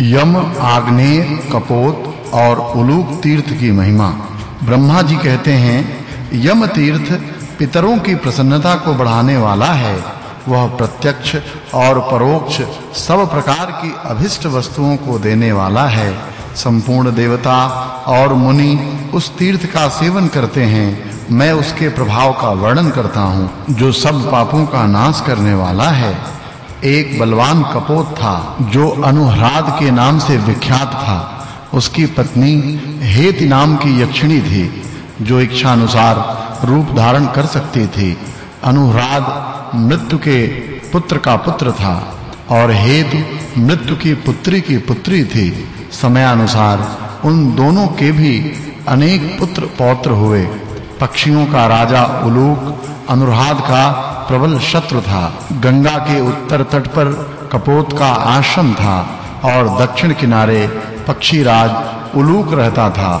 यम, आग्नेय, कपोत और उलूक तीर्थ की महिमा। ब्रह्मा जी कहते हैं, यम तीर्थ पितरों की प्रसन्नता को बढ़ाने वाला है। वह प्रत्यक्ष और परोक्ष सब प्रकार की अभिष्ट वस्तुओं को देने वाला है। संपूर्ण देवता और मुनि उस तीर्थ का सेवन करते हैं। मैं उसके प्रभाव का वर्णन करता हूँ, जो सब पापों का नाश करने वाला है। एक बलवान कपोत था, जो अनुहराद के नाम से विख्यात था। उसकी पत्नी हेति नाम की यक्षिणी थी, जो इच्छा अनुसार रूप धारण कर सकती थी। अनुहराद मृत्यु के पुत्र का पुत्र था और हेतु मृत्यु की पुत्री की पुत्री थी। समयानुसार उन दोनों के भी अनेक पुत्र पौत्र हुए। पक्षियों का राजा उलूक अनुराध का प्रबल शत्रु था। गंगा के उत्तर तट पर कपोत का आश्रम था और दक्षिण किनारे पक्षीराज उलूक रहता था।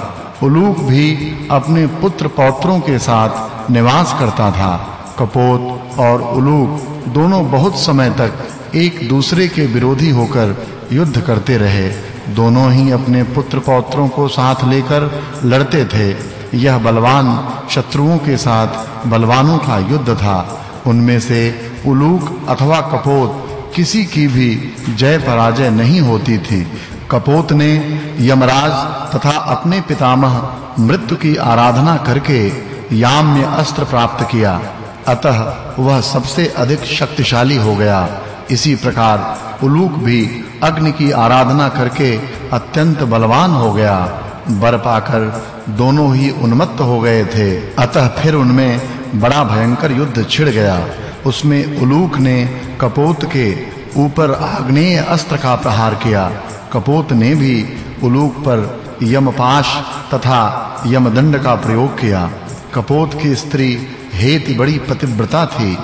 उलूक भी अपने पुत्र पौत्रों के साथ निवास करता था। कपोत और उलूक दोनों बहुत समय तक एक दूसरे के विरोधी होकर युद्ध करते रहे। दोनों ही अपने पुत्र पौत्रों को साथ लेकर लड़ते थे। यह बलवान शत्रुओं के साथ बलवानों का युद्ध था। उनमें से उलूक अथवा कपोत किसी की भी जय पराजय नहीं होती थी। कपोत ने यमराज तथा अपने पितामह मृत्यु की आराधना करके याम्य अस्त्र प्राप्त किया। अतः वह सबसे अधिक शक्तिशाली हो गया। इसी प्रकार उलूक भी अग्नि की आराधना करके अत्यंत बलवान हो गया। बर पाकर दोनों ही उन्मत्त हो गए थे। अतः फिर उनमें बड़ा भयंकर युद्ध छिड़ गया। उसमें उलूक ने कपोत के ऊपर आग्नेय अस्त्र का प्रहार किया। कपोत ने भी उलूक पर यमपाश तथा यमदंड का प्रयोग किया। कपोत की स्त्री हेति बड़ी पतिव्रता थी।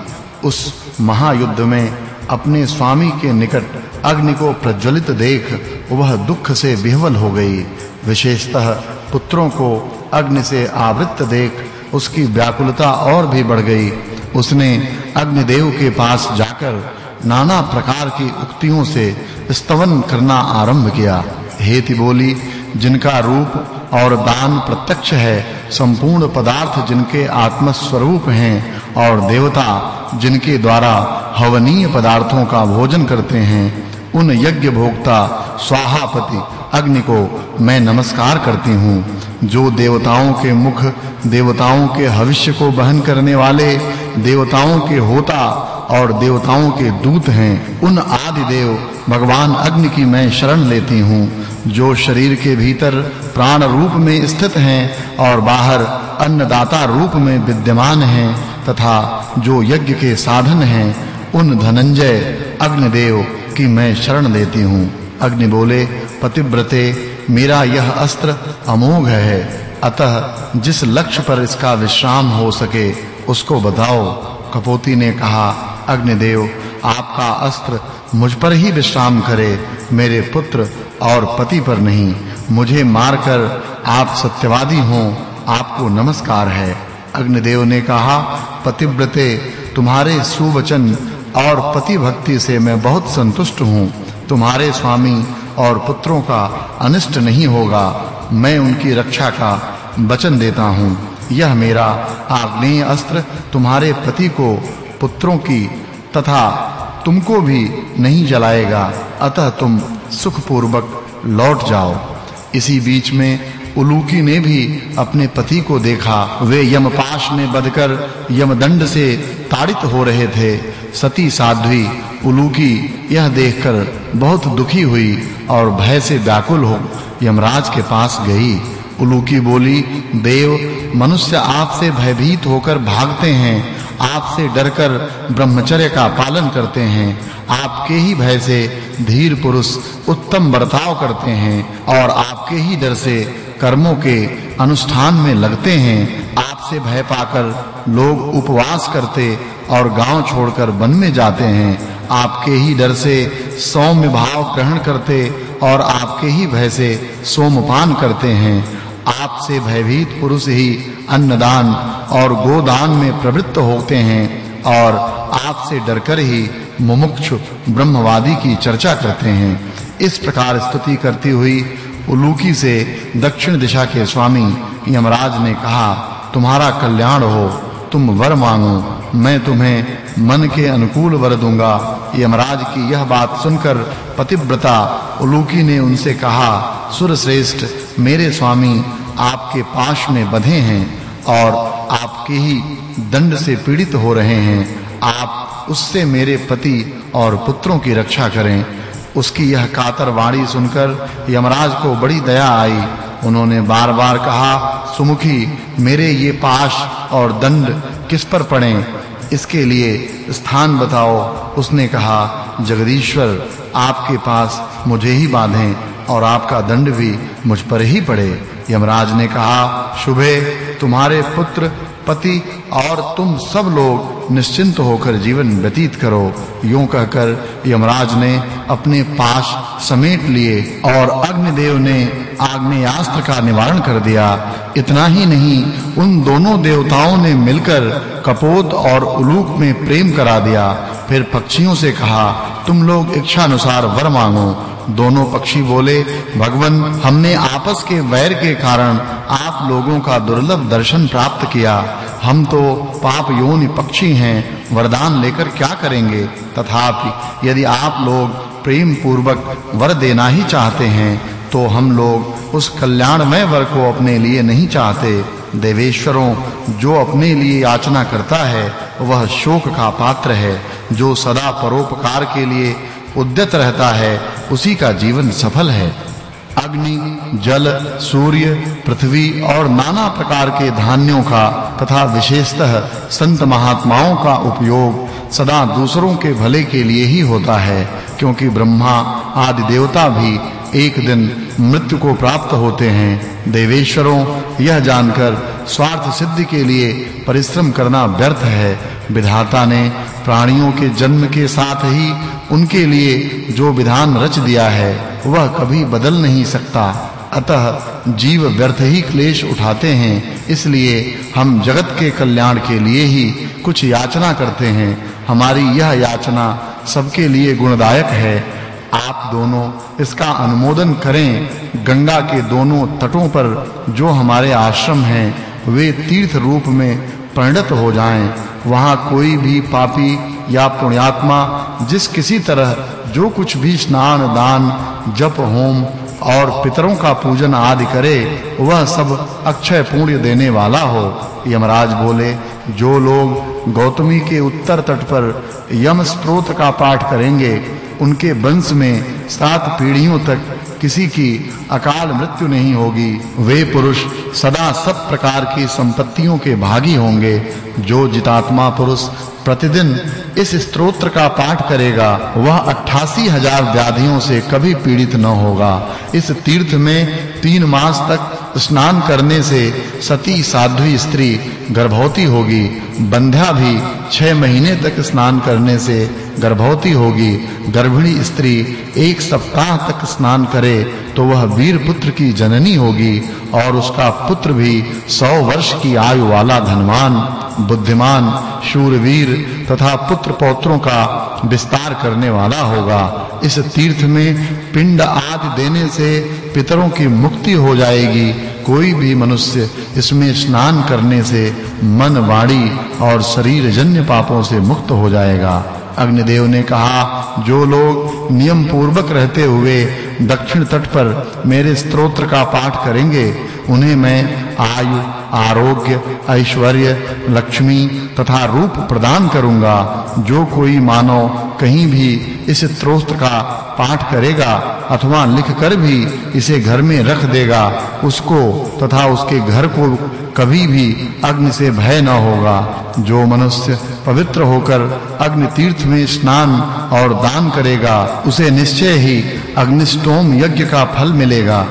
उस महायुद्ध में अपने स्वामी के निकट अग्नि को प्रज्वलित देख वह दुख से विह्वल हो गई। विशेषतः पुत्रों को अग्नि से आवृत देख उसकी व्याकुलता और भी बढ़ गई। उसने अग्निदेव के पास जाकर नाना प्रकार की उक्तियों से स्तवन करना आरंभ किया। हेति बोली जिनका रूप और दान प्रत्यक्ष है, संपूर्ण पदार्थ जिनके आत्म स्वरूप हैं और देवता जिनके द्वारा हवनीय पदार्थों का भोजन करते हैं उन यज्ञ भोक्ता स्वाहापति अग्नि को मैं नमस्कार करती हूँ, जो देवताओं के मुख, देवताओं के भविष्य को बहन करने वाले, देवताओं के होता और देवताओं के दूत हैं, उन आदि देव भगवान अग्नि की मैं शरण लेती हूँ, जो शरीर के भीतर प्राण रूप में स्थित हैं और बाहर अन्नदाता रूप में विद्यमान हैं, तथा जो यज्ञ के साधन हैं, उन धनंजय अग्निदेव की मैं शरण लेती हूँ। अग्नि बोले, पतिव्रते, मेरा यह अस्त्र अमोघ है। अतः जिस लक्ष्य पर इसका विश्राम हो सके, उसको बताओ। कपोती ने कहा, अग्निदेव, आपका अस्त्र मुझ पर ही विश्राम करे, मेरे पुत्र और पति पर नहीं। मुझे मारकर आप सत्यवादी हो, आपको नमस्कार है। अग्निदेव ने कहा, पतिव्रते, तुम्हारे सुवचन और पति भक्ति से मैं बहुत संतुष्ट हूँ। तुम्हारे स्वामी और पुत्रों का अनिष्ट नहीं होगा। मैं उनकी रक्षा का वचन देता हूँ। यह मेरा आग्नेय अस्त्र तुम्हारे पति को, पुत्रों की, तथा तुमको भी नहीं जलाएगा। अतः तुम सुखपूर्वक लौट जाओ। इसी बीच में उलूकी ने भी अपने पति को देखा। वे यमपाश में बधकर यमदंड से ताड़ित हो रहे थे। सती साध्वी, उलूकी, यह देखकर बहुत दुखी हुई और भय से व्याकुल हो यमराज के पास गई। उलूकी बोली, देव, मनुष्य आपसे भयभीत होकर भागते हैं। आपसे डरकर ब्रह्मचर्य का पालन करते हैं, आपके ही भय से धीर पुरुष उत्तम बर्ताव करते हैं और आपके ही डर से कर्मों के अनुष्ठान में लगते हैं, आपसे भय पाकर लोग उपवास करते और गाँव छोड़कर वन में जाते हैं, आपके ही डर से सौम्य भाव ग्रहण करते और आपके ही भय से सोमपान करते हैं आपसे भयभीत पुरुष ही अन्नदान और गोदान में प्रवृत्त होते हैं और आपसे डरकर ही मुमुक्षु ब्रह्मवादी की चर्चा करते हैं। इस प्रकार स्तुति करती हुई उलूकी से दक्षिण दिशा के स्वामी यमराज ने कहा, तुम्हारा कल्याण हो, तुम वर मांगो, मैं तुम्हें मन के अनुकूल वर दूँगा। यमराज की यह बात सुनकर पतिव्रता उलूकी ने उनसे कहा, सुरश्रेष्ठ मेरे स्वामी आपके पाश में बंधे हैं और आपके ही दंड से पीड़ित हो रहे हैं। आप उससे मेरे पति और पुत्रों की रक्षा करें। उसकी यह कातर वाणी सुनकर यमराज को बड़ी दया आई। उन्होंने बार-बार कहा, सुमुखी, मेरे ये पाश और दंड किस पर पड़े? इसके लिए स्थान बताओ। उसने कहा, जगदीश्वर, आपके पास मुझे ही बांधें। और आपका दंड भी मुझ पर ही पड़े। यमराज ने कहा, शुभे, तुम्हारे पुत्र, पति और तुम सब लोग निश्चिंत होकर जीवन व्यतीत करो। यूँ कहकर यमराज ने अपने पास समेट लिए और अग्निदेव ने आग्नेयास्त्र का निवारण कर दिया। इतना ही नहीं, उन दोनों देवताओं ने मिलकर कपोत और उलूक में प्रेम करा दिया। फिर पक्षियों से कहा, तुम लोग इच्छा अनुसार वर मांगो दोनों पक्षी बोले, भगवन, हमने आपस के वैर के कारण आप लोगों का दुर्लभ दर्शन प्राप्त किया। हम तो पाप योनि पक्षी हैं, वरदान लेकर क्या करेंगे? तथापि, यदि आप लोग प्रेम पूर्वक वर देना ही चाहते हैं तो हम लोग उस कल्याणमय वर को अपने लिए नहीं चाहते। देवेश्वरों, जो अपने लिए याचना करता है, वह शोक का पात्र है, जो सदा परोपकार के लिए उद्यत रहता है, उसी का जीवन सफल है। अग्नि, जल, सूर्य, पृथ्वी और नाना प्रकार के धान्यों का तथा विशेषतः संत महात्माओं का उपयोग सदा दूसरों के भले के लिए ही होता है, क्योंकि ब्रह्मा, आदि देवता भी एक दिन मृत्यु को प्राप्त होते हैं। देवेश्वरों, यह जानकर स्वार्थ सिद्धि के लिए परिश्रम करना व्यर्थ है। विधाता ने प्राणियों के जन्म के साथ ही उनके लिए जो विधान रच दिया है, वह कभी बदल नहीं सकता। अतः जीव व्यर्थ ही क्लेश उठाते हैं, इसलिए हम जगत के कल्याण के लिए ही कुछ याचना करते हैं। हमारी यह याचना सबके लिए गुणदायक है। आप दोनों इसका अनुमोदन करें। गंगा के दोनों तटों पर जो हमारे आश्रम हैं, वे तीर्थ रूप में परिणत हो जाएँ। वहाँ कोई भी पापी या पुण्यात्मा, जिस किसी तरह जो कुछ भी स्नान, दान, जप, होम और पितरों का पूजन आदि करे, वह सब अक्षय पुण्य देने वाला हो। यमराज बोले, जो लोग गौतमी के उत्तर तट पर यम स्त्रोत का पाठ करेंगे उनके वंश में सात पीढ़ियों तक किसी की अकाल मृत्यु नहीं होगी। वे पुरुष सदा सब प्रकार की संपत्तियों के भागी होंगे, जो जितात्मा पुरुष प्रतिदिन इस स्तोत्र का पाठ करेगा, वह अट्ठासी हज़ार व्याधियों से कभी पीड़ित न होगा। इस तीर्थ में तीन मास तक स्नान करने से सती साध्वी स्त्री गर्भवती होगी। बंध्या भी छह महीने तक स्नान करने से गर्भवती होगी, गर्भिणी स्त्री एक सप्ताह तक स्नान करे तो वह वीर पुत्र की जननी होगी और उसका पुत्र भी सौ वर्ष की आयु वाला धनवान, बुद्धिमान, शूरवीर तथा पुत्र पौत्रों का विस्तार करने वाला होगा। इस तीर्थ में पिंड आदि देने से पितरों की मुक्ति हो जाएगी। कोई भी मनुष्य इसमें स्नान करने से मन, वाणी और शरीर जन्य पापों से मुक्त हो जाएगा। अग्निदेव ने कहा, जो लोग नियम पूर्वक रहते हुए दक्षिण तट पर मेरे स्तोत्र का पाठ करेंगे, उन्हें मैं आयु, आरोग्य, ऐश्वर्य, लक्ष्मी तथा रूप प्रदान करूँगा। जो कोई मानव कहीं भी इस स्तोत्र का पाठ करेगा अथवा लिखकर भी इसे घर में रख देगा, उसको तथा उसके घर को कभी भी अग्नि से भय न होगा। जो मनुष्य पवित्र होकर अग्नि तीर्थ में स्नान और दान करेगा, उसे निश्चय ही अग्निष्टोम यज्ञ का फल मिलेगा।